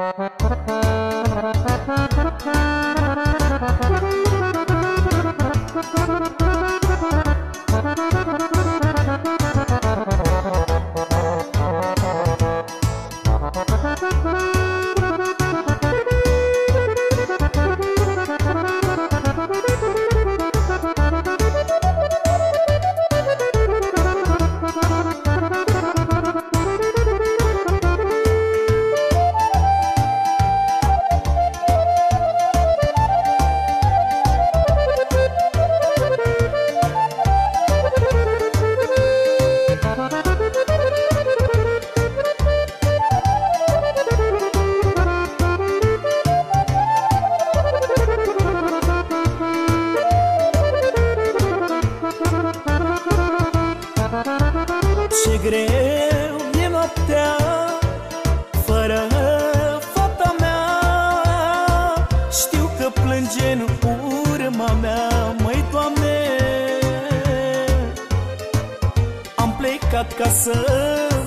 Thank you. Ce greu e noaptea Fără fata mea. Știu că plânge în urma mea Măi, Doamne. Am plecat ca să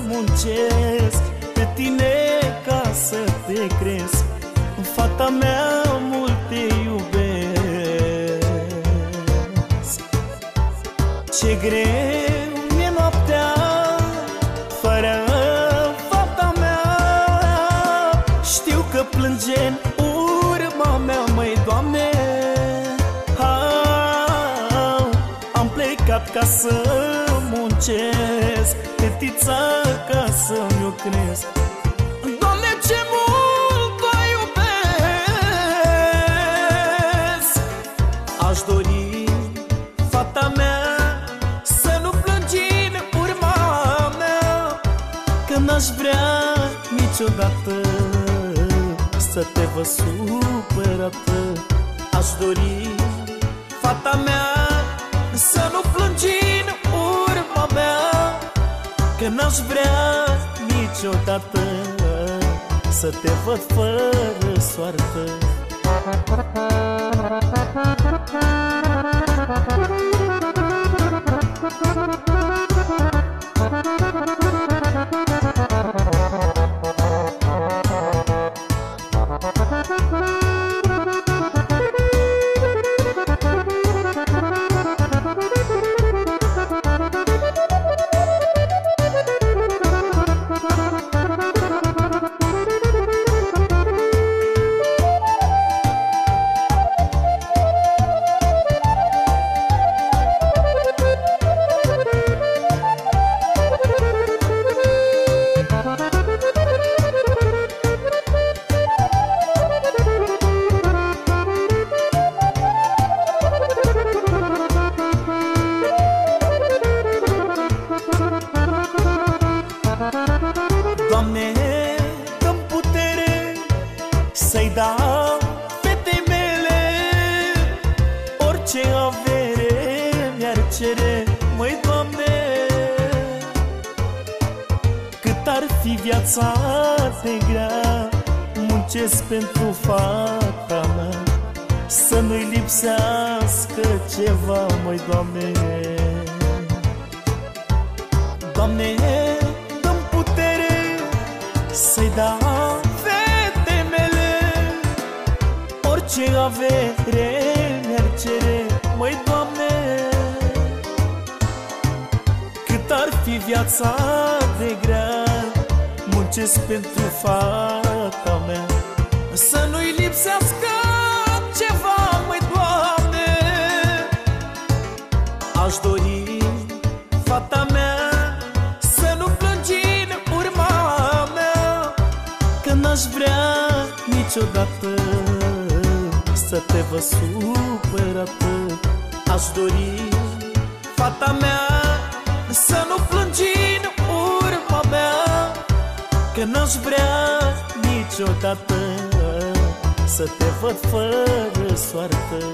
muncesc Pe tine ca să te cresc. Fata mea mult te iubesc. Ce greu plânge în urma mea, măi, Doamne. Ha, Am plecat ca să muncesc Fetița ca să-mi o cresc. Doamne, ce mult o iubesc! Aș dori, fata mea Să nu plângi în urma mea Că n-aș vrea niciodată să te vă supărată. Aș dori, fata mea, să nu plângi în urma mea Că n-aș vrea niciodată să te văd fără soartă. Doamne, fi viața de grea. Muncesc pentru fata mea. Să nu-i lipsească ceva, măi, Doamne. Doamne, să-i dau fete mele Orice avere mi-ar cere Măi, Doamne. Cât ar fi viața de grea Muncesc pentru fata mea. Să nu-i lipsească ceva, măi, Doamne. Aș dori fata mea N-aș vrea niciodată Să te vă supărată. Aș dori, fata mea Să nu plângi în urma mea Că n-aș vrea niciodată Să te văd fără soartă